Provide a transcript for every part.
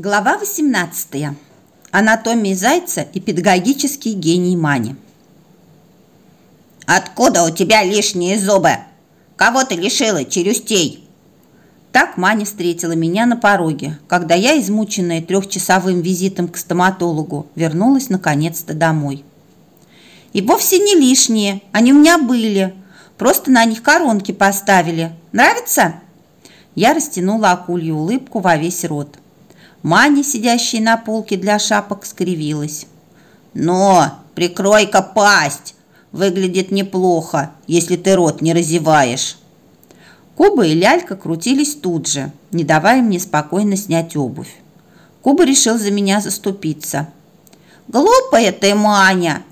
Глава 18. Анатомия зайца и педагогический гений Мани. «Откуда у тебя лишние зубы? Кого ты лишила челюстей?» Так Маня встретила меня на пороге, когда я, измученная трехчасовым визитом к стоматологу, вернулась наконец-то домой. И вовсе не лишние, они у меня были, просто на них коронки поставили. Нравится? Я растянула акулью улыбку во весь рот. Маня, сидящая на полке для шапок, скривилась. «Но, прикрой-ка пасть! Выглядит неплохо, если ты рот не разеваешь!» Куба и Лялька крутились тут же, не давая мне спокойно снять обувь. Куба решил за меня заступиться. «Глупая ты, Маня!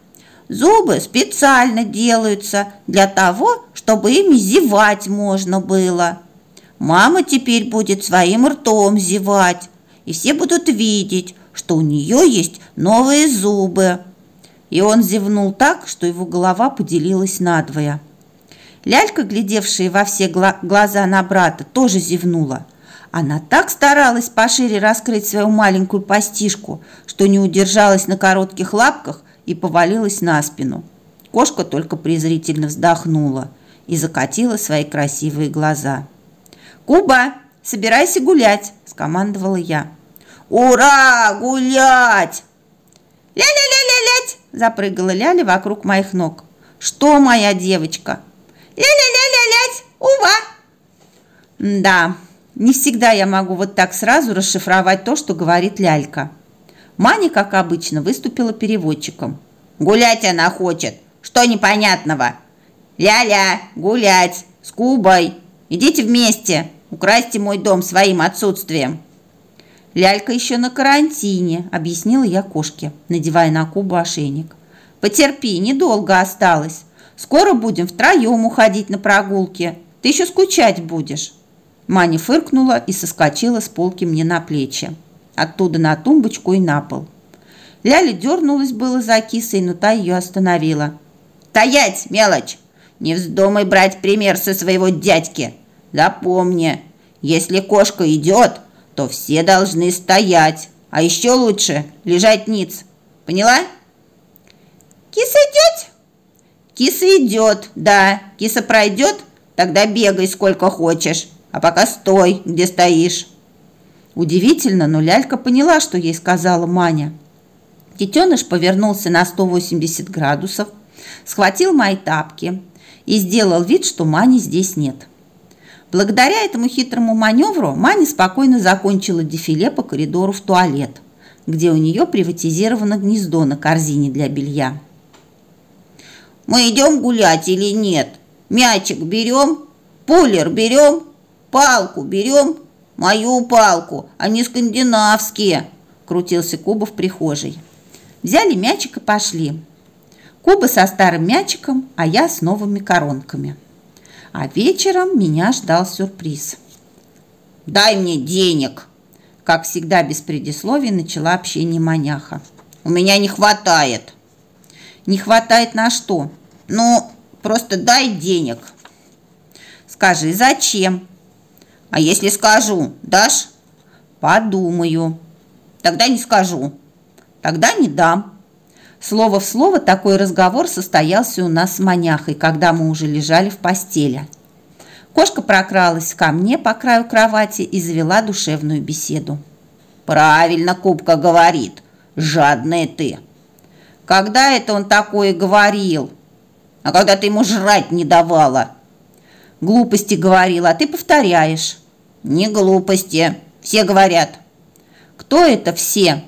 Зубы специально делаются для того, чтобы ими зевать можно было. Мама теперь будет своим ртом зевать, и все будут видеть, что у нее есть новые зубы. И он зевнул так, что его голова поделилась надвое. Лялька, глядевшая во все гла глаза на брата, тоже зевнула. Она так старалась пошире раскрыть свою маленькую постишку, что не удержалась на коротких лапках и повалилась на спину. Кошка только презрительно вздохнула и закатила свои красивые глаза. «Куба, собирайся гулять!» – скомандовала я. «Ура! Гулять!» «Ля-ля-ля-ля-лять!» – запрыгала Ляля вокруг моих ног. «Что, моя девочка?» «Ля-ля-ля-ля-лять! Ува!» Да, не всегда я могу вот так сразу расшифровать то, что говорит Лялька. Маня, как обычно, выступила переводчиком. «Гулять она хочет! Что непонятного?» «Ля-ля, гулять! С Кубой! Идите вместе! Украсьте мой дом своим отсутствием!» «Лялька еще на карантине», – объяснила я кошке, надевая на Кубу ошейник. «Потерпи, недолго осталось. Скоро будем втроем уходить на прогулки. Ты еще скучать будешь». Маня фыркнула и соскочила с полки мне на плечи. Оттуда на тумбочку и на пол. Ляля дернулась было за кисой, но та ее остановила. «Стоять, мелочь! Не вздумай брать пример со своего дядьки! Запомни, если кошка идет, то все должны стоять, а еще лучше лежать ниц. Поняла? Киса идет? Киса идет, да. Киса пройдет, тогда бегай сколько хочешь, а пока стой, где стоишь. Удивительно, но лялька поняла, что ей сказала Маня. Детеныш повернулся на 180 градусов, схватил мои тапки и сделал вид, что Мани здесь нет. Благодаря этому хитрому маневру Маня спокойно закончила дефиле по коридору в туалет, где у нее приватизировано гнездо на корзине для белья. «Мы идем гулять или нет? Мячик берем? Пулер берем? Палку берем? Мою палку, а не скандинавские!» крутился Куба в прихожей. Взяли мячик и пошли. Куба со старым мячиком, а я с новыми коронками. А вечером меня ждал сюрприз. «Дай мне денег!» Как всегда, без предисловий начала общение маняха. «У меня не хватает!» «Не хватает на что?» «Ну, просто дай денег!» «Скажи, зачем?» «А если скажу, дашь?» «Подумаю». «Тогда не скажу». «Тогда не дам». Слово в слово такой разговор состоялся у нас с маняхой, когда мы уже лежали в постели. Кошка прокралась ко мне по краю кровати и завела душевную беседу. «Правильно Кубка говорит. Жадная ты». «Когда это он такое говорил?» «А когда ты ему жрать не давала?» «Глупости говорил, а ты повторяешь». «Не глупости. Все говорят». «Кто это все?»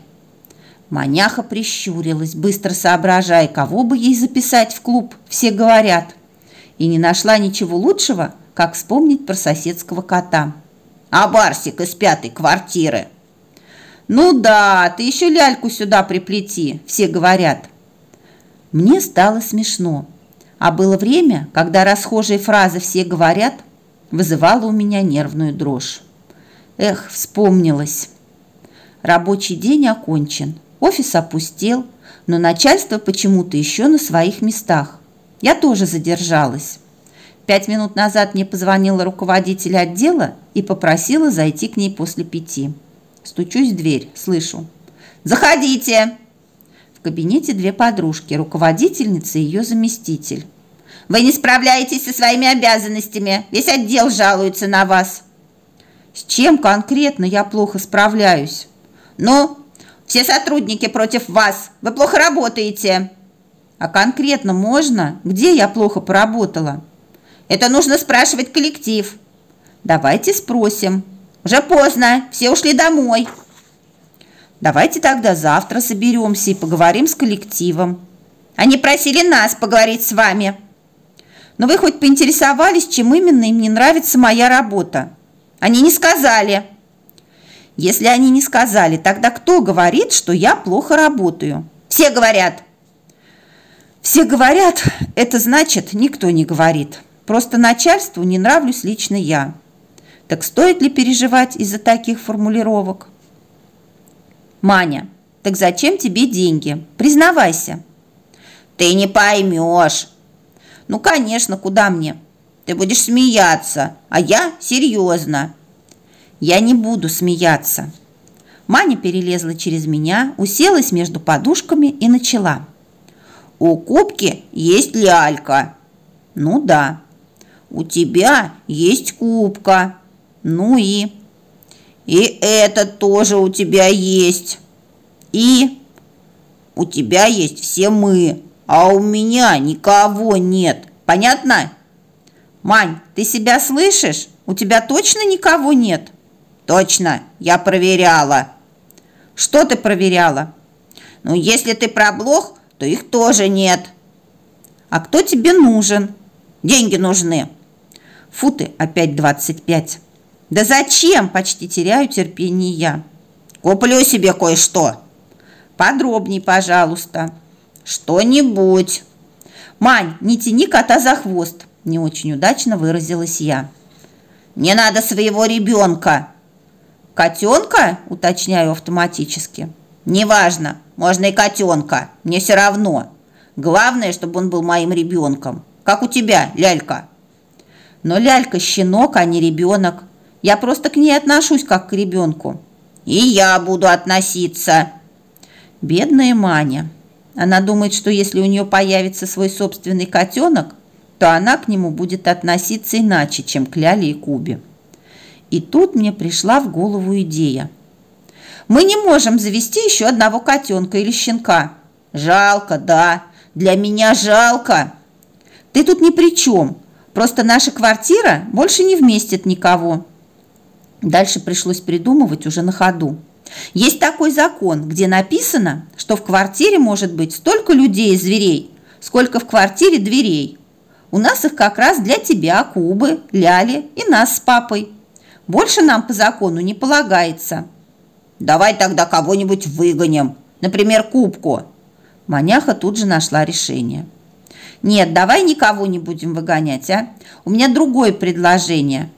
Маняха прищурилась, быстро соображая, кого бы ей записать в клуб, все говорят. И не нашла ничего лучшего, как вспомнить про соседского кота. А Барсик из пятой квартиры? Ну да, ты еще ляльку сюда приплети, все говорят. Мне стало смешно. А было время, когда расхожие фразы «все говорят» вызывала у меня нервную дрожь. Эх, вспомнилось. Рабочий день окончен. Офис опустел, но начальство почему-то еще на своих местах. Я тоже задержалась. Пять минут назад мне позвонила руководитель отдела и попросила зайти к ней после пяти. Стучусь в дверь, слышу. «Заходите!» В кабинете две подружки, руководительница и ее заместитель. «Вы не справляетесь со своими обязанностями. Весь отдел жалуется на вас». «С чем конкретно я плохо справляюсь?» «Ну, все сотрудники против вас. Вы плохо работаете». «А конкретно можно? Где я плохо поработала?» «Это нужно спрашивать коллектив». «Давайте спросим». «Уже поздно. Все ушли домой». Давайте тогда завтра соберемся и поговорим с коллективом. Они просили нас поговорить с вами. Но вы хоть поинтересовались, чем именно им не нравится моя работа? Они не сказали. Если они не сказали, тогда кто говорит, что я плохо работаю? Все говорят. Все говорят, это значит, никто не говорит. Просто начальству не нравлюсь лично я. Так стоит ли переживать из-за таких формулировок? Маня, так зачем тебе деньги? Признавайся. Ты не поймешь. Ну, конечно, куда мне? Ты будешь смеяться, а я серьезно. Я не буду смеяться. Маня перелезла через меня, уселась между подушками и начала. У Кубки есть лялька. Ну да. У тебя есть Кубка. Ну и... И это тоже у тебя есть. И у тебя есть все мы, а у меня никого нет. Понятно? Мань, ты себя слышишь? У тебя точно никого нет? Точно, я проверяла. Что ты проверяла? Ну, если ты про блох, то их тоже нет. А кто тебе нужен? Деньги нужны. Фу ты, опять двадцать пять. Да зачем? Почти теряю терпение я. Куплю себе кое-что. Подробней, пожалуйста. Что-нибудь. Мань, не тяни кота за хвост. Не очень удачно выразилась я. Не надо своего ребенка. Котенка? Уточняю автоматически. Неважно, можно и котенка. Мне все равно. Главное, чтобы он был моим ребенком. Как у тебя, лялька. Но лялька щенок, а не ребенок. Я просто к ней отношусь как к ребенку. И я буду относиться. Бедная Маня. Она думает, что если у нее появится свой собственный котенок, то она к нему будет относиться иначе, чем к Ляле и Кубе. И тут мне пришла в голову идея. Мы не можем завести еще одного котенка или щенка. Жалко, да, для меня жалко. Ты тут ни при чем. Просто наша квартира больше не вместит никого. Дальше пришлось придумывать уже на ходу. Есть такой закон, где написано, что в квартире может быть столько людей и зверей, сколько в квартире дверей. У нас их как раз для тебя, Кубы, Ляли и нас с папой. Больше нам по закону не полагается. Давай тогда кого-нибудь выгоним, например, Кубку. Маняха тут же нашла решение. Нет, давай никого не будем выгонять, а? У меня другое предложение.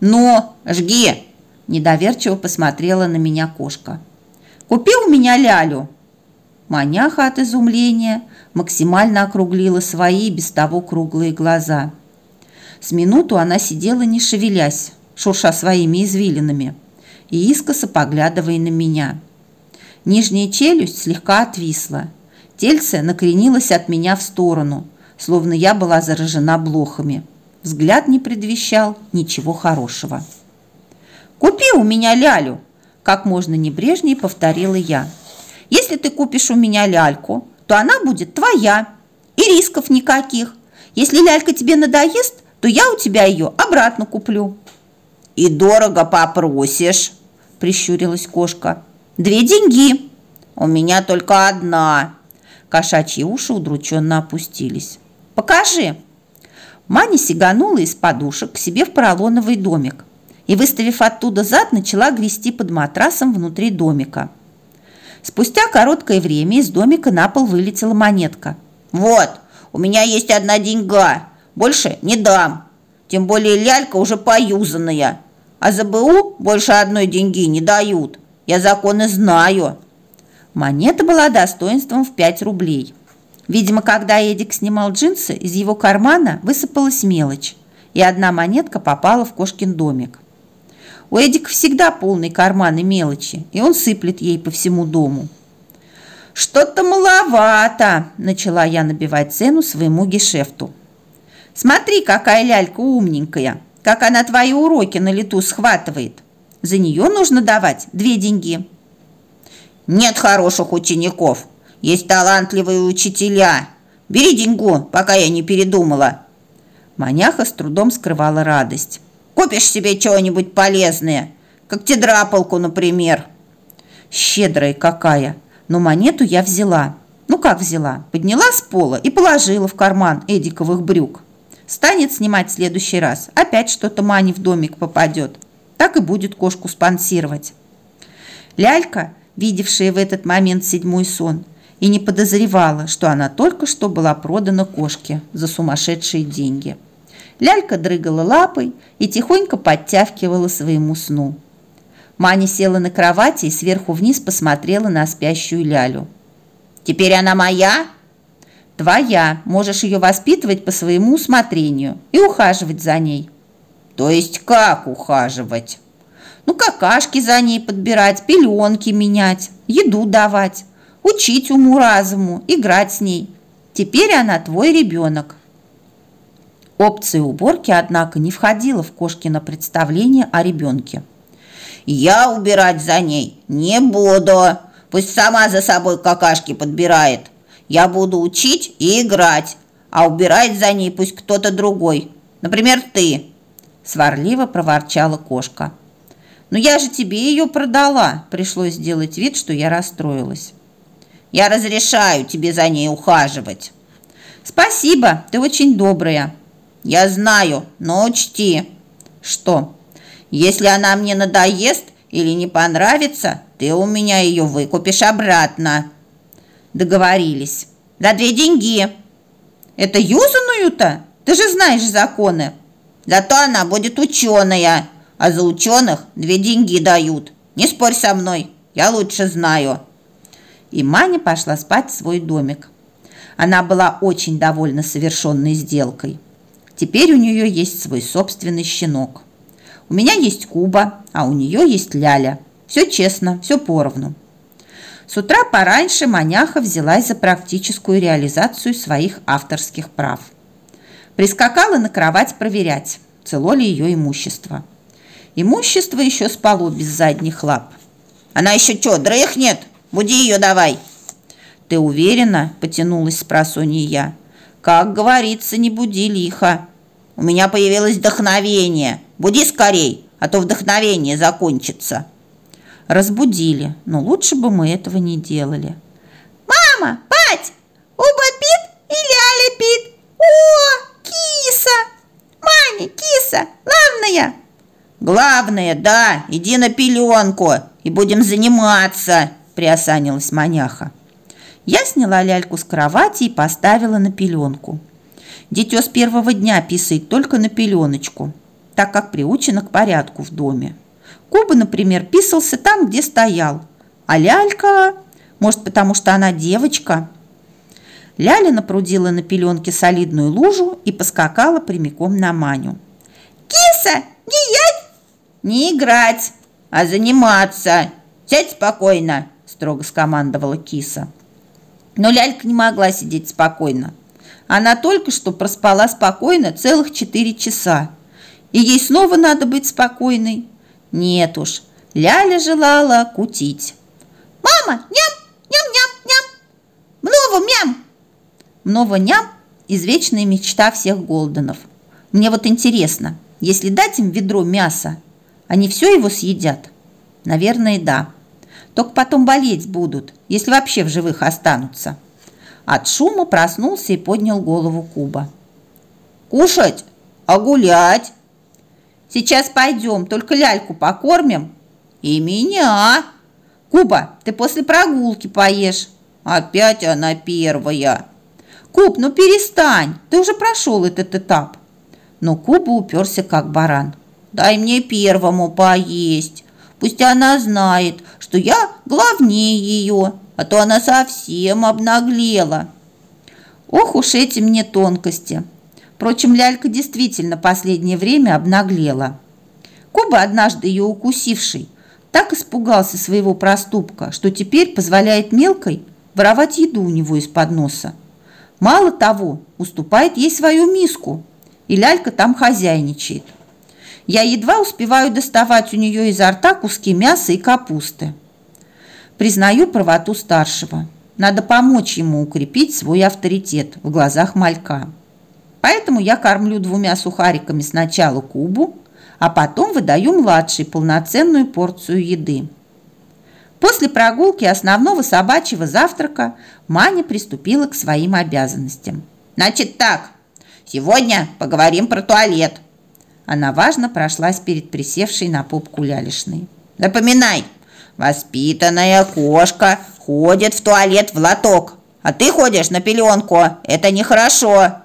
Но, жги, Недоверчиво посмотрела на меня кошка. «Купи у меня лялю!» Маняха от изумления максимально округлила свои без того круглые глаза. С минуту она сидела не шевелясь, шурша своими извилинами, и искоса поглядывая на меня. Нижняя челюсть слегка отвисла. Тельце накренилось от меня в сторону, словно я была заражена блохами. Взгляд не предвещал ничего хорошего. «Купи у меня лялю!» Как можно небрежнее повторила я. «Если ты купишь у меня ляльку, то она будет твоя. И рисков никаких. Если лялька тебе надоест, то я у тебя ее обратно куплю». «И дорого попросишь», – прищурилась кошка. «Две деньги. У меня только одна». Кошачьи уши удрученно опустились. «Покажи». Маня сиганула из подушек к себе в поролоновый домик и, выставив оттуда зад, начала грести под матрасом внутри домика. Спустя короткое время из домика на пол вылетела монетка. «Вот, у меня есть одна деньга, больше не дам. Тем более лялька уже поюзанная, а за БУ больше одной деньги не дают. Я законы знаю». Монета была достоинством в 5 рублей. Видимо, когда Эдик снимал джинсы, из его кармана высыпалась мелочь, и одна монетка попала в кошкин домик. У Эдика всегда полный карман и мелочи, и он сыплет ей по всему дому. «Что-то маловато», – начала я набивать цену своему гешефту. «Смотри, какая лялька умненькая, как она твои уроки на лету схватывает. За нее нужно давать две деньги». «Нет хороших учеников, есть талантливые учителя. Бери деньгу, пока я не передумала». Маняха с трудом скрывала радость. «Купишь себе чего-нибудь полезное, как тедрапалку, например». «Щедрая какая!» но монету я взяла. Ну как взяла? Подняла с пола и положила в карман эдиковых брюк. Станет снимать в следующий раз. Опять что-то Мане в домик попадет. Так и будет кошку спонсировать. Лялька, видевшая в этот момент седьмой сон, и не подозревала, что она только что была продана кошке за сумасшедшие деньги. Лялька дрыгала лапой и тихонько подтягивала своему сну. Маня села на кровати и сверху вниз посмотрела на спящую Лялю. «Теперь она моя?» «Твоя. Можешь ее воспитывать по своему усмотрению и ухаживать за ней». «То есть как ухаживать?» «Ну, какашки за ней подбирать, пеленки менять, еду давать, учить уму-разуму, играть с ней. Теперь она твой ребенок». Опция уборки, однако, не входила в Кошкино представление о ребенке. Я убирать за ней не буду. Пусть сама за собой какашки подбирает. Я буду учить и играть, а убирать за ней пусть кто-то другой. Например, ты. Сварливо проворчала кошка. Но я же тебе ее продала. Пришлось сделать вид, что я расстроилась. Я разрешаю тебе за ней ухаживать. Спасибо, ты очень добрая. Я знаю, но учти. Что? Если она мне надоест или не понравится, ты у меня ее выкупишь обратно. Договорились. За две деньги. Это юзаную-то? Ты же знаешь законы. Зато она будет ученая, а за ученых две деньги дают. Не спорь со мной, я лучше знаю. И Маня пошла спать в свой домик. Она была очень довольна совершенной сделкой. Теперь у нее есть свой собственный щенок. У меня есть Куба, а у нее есть Ляля. Все честно, все поровну. С утра пораньше Маняха взялась за практическую реализацию своих авторских прав. Прискакала на кровать проверять, цело ли ее имущество. Имущество еще спало без задних лап. «Она еще что, дрыхнет? Буди ее давай!» «Ты уверена?» – потянулась с просонья я. «Как говорится, не буди лихо!» «У меня появилось вдохновение!» Буди скорей, а то вдохновение закончится. Разбудили, но лучше бы мы этого не делали. Мама, пать, Уба пит и Ляля пит. О, киса! Маня, киса, главная. Главное, да, иди на пеленку и будем заниматься, приосанилась маняха. Я сняла ляльку с кровати и поставила на пеленку. Дитё с первого дня писает только на пеленочку – так как приучена к порядку в доме. Куба, например, писался там, где стоял, а лялька, может, потому что она девочка. Ляля напрудила на пеленке солидную лужу и поскакала прямиком на Маню. «Киса, не ять!» «Не играть, а заниматься! Сядь спокойно!» – строго скомандовала киса. Но лялька не могла сидеть спокойно. Она только что проспала спокойно целых четыре часа и ей снова надо быть спокойной. Нет уж, Ляля желала кутить. «Мама, ням, ням-ням-ням! Много мям!» Много ням – извечная мечта всех Голденов. Мне вот интересно, если дать им ведро мяса, они все его съедят? Наверное, да. Только потом болеть будут, если вообще в живых останутся. От шума проснулся и поднял голову Куба. «Кушать? А гулять?» Сейчас пойдем, только ляльку покормим. И меня. Куба, ты после прогулки поешь. Опять она первая. Куб, ну перестань, ты уже прошел этот этап. Но Куба уперся как баран. Дай мне первому поесть. Пусть она знает, что я главнее ее, а то она совсем обнаглела. Ох уж эти мне тонкости. Впрочем, лялька действительно последнее время обнаглела. Куба, однажды ее укусивший, так испугался своего проступка, что теперь позволяет мелкой воровать еду у него из-под носа. Мало того, уступает ей свою миску, и лялька там хозяйничает. Я едва успеваю доставать у нее изо рта куски мяса и капусты. Признаю правоту старшего. Надо помочь ему укрепить свой авторитет в глазах малька. Поэтому я кормлю двумя сухариками сначала Кубу, а потом выдаю младшей полноценную порцию еды. После прогулки основного собачьего завтрака Маня приступила к своим обязанностям. «Значит так, сегодня поговорим про туалет». Она важно прошлась перед присевшей на попку лялишной. «Запоминай, воспитанная кошка ходит в туалет в лоток, а ты ходишь на пеленку. Это нехорошо».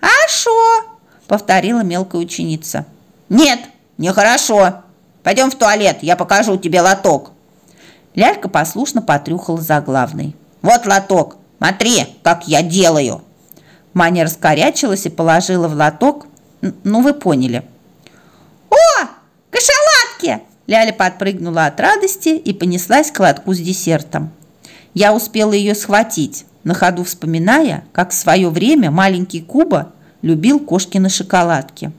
«Хорошо», — повторила мелкая ученица. «Нет, нехорошо. Пойдем в туалет, я покажу тебе лоток». Лялька послушно потрюхала за главной. «Вот лоток, смотри, как я делаю!» Маня раскорячилась и положила в лоток, ну вы поняли. «О, кошелатки!» Ляля подпрыгнула от радости и понеслась к лотку с десертом. Я успела ее схватить, на ходу вспоминая, как в свое время маленький Куба любил кошкины шоколадки.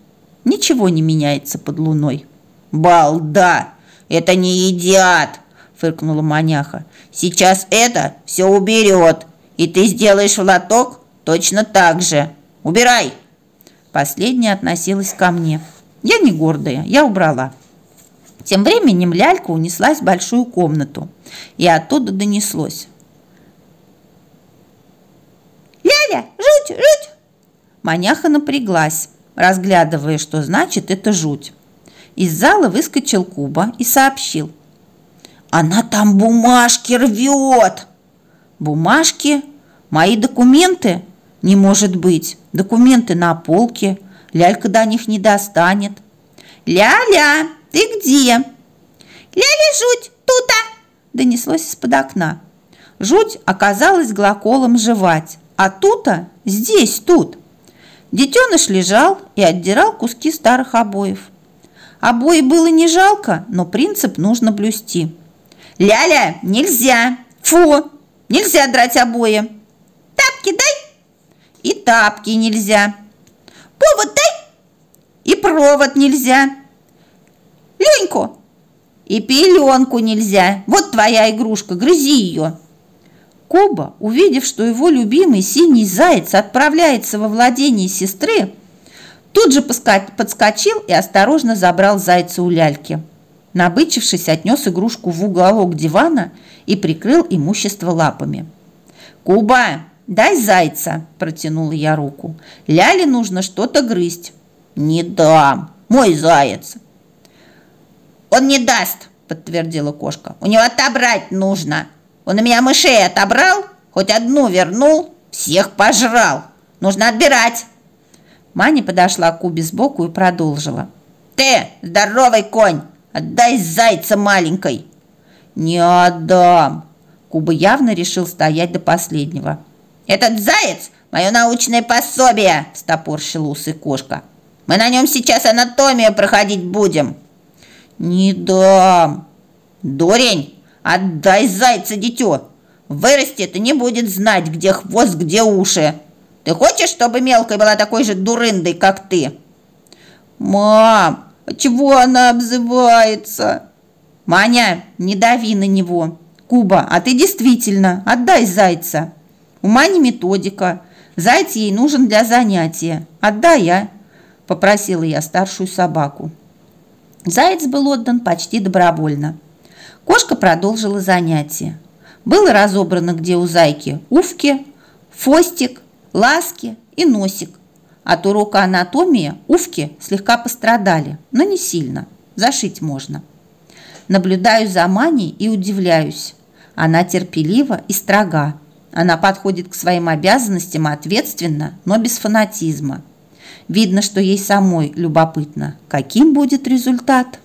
Ничего не меняется под луной. «Балда! Это не едят!» – фыркнула маняха. «Сейчас это все уберет, и ты сделаешь в лоток точно так же. Убирай!» Последняя относилась ко мне. Я не гордая, я убрала. Тем временем лялька унеслась в большую комнату, и оттуда донеслось. «Ляля, жуть, жуть!» Маняха напряглась, разглядывая, что значит это жуть. Из зала выскочил Куба и сообщил. «Она там бумажки рвет!» «Бумажки? Мои документы?» «Не может быть! Документы на полке. Лялька до них не достанет». «Ля-ля, ты где?» «Ляля, жуть, тута!» Донеслось из-под окна. Жуть оказалась глаголом «жевать», а тута здесь, тут. Детеныш лежал и отдирал куски старых обоев. Обои было не жалко, но принцип нужно блюсти. «Ляля, нельзя! Фу! Нельзя драть обои!» «Тапки дай!» «И тапки нельзя!» «Повод дай!» «И провод нельзя!» «Леньку!» «И пеленку нельзя! Вот твоя игрушка, грызи ее!» Коба, увидев, что его любимый синий заяц отправляется во владение сестры, тут же подскочил и осторожно забрал зайца у ляльки. Набычившись, отнес игрушку в уголок дивана и прикрыл имущество лапами. «Куба, дай зайца!» – протянула я руку. «Ляле нужно что-то грызть». «Не дам! Мой заяц!» «Он не даст!» – подтвердила кошка. «У него отобрать нужно!» Он у меня мышей отобрал, хоть одну вернул, всех пожрал. Нужно отбирать. Маня подошла к Кубе сбоку и продолжила. Ты, здоровый конь, отдай зайца маленькой. Не отдам. Куба явно решил стоять до последнего. Этот заяц – мое научное пособие, стопорщила усы кошка. Мы на нем сейчас анатомию проходить будем. Не дам. Дурень, Отдай зайца дитё. Вырастет и не будет знать, где хвост, где уши. Ты хочешь, чтобы мелкой была такой же дурындой, как ты? Мам, а чего она обзывается? Маня, не дави на него. Куба, а ты действительно отдай зайца. У Мани методика. Заяц ей нужен для занятия. Отдай я, попросила я старшую собаку. Заяц был отдан почти добровольно. Кошка продолжила занятие. Было разобрано, где у зайки уфки, фостик, ласки и носик. От урока анатомии уфки слегка пострадали, но не сильно. Зашить можно. Наблюдаю за Маней и удивляюсь. Она терпелива и строга. Она подходит к своим обязанностям ответственно, но без фанатизма. Видно, что ей самой любопытно, каким будет результат.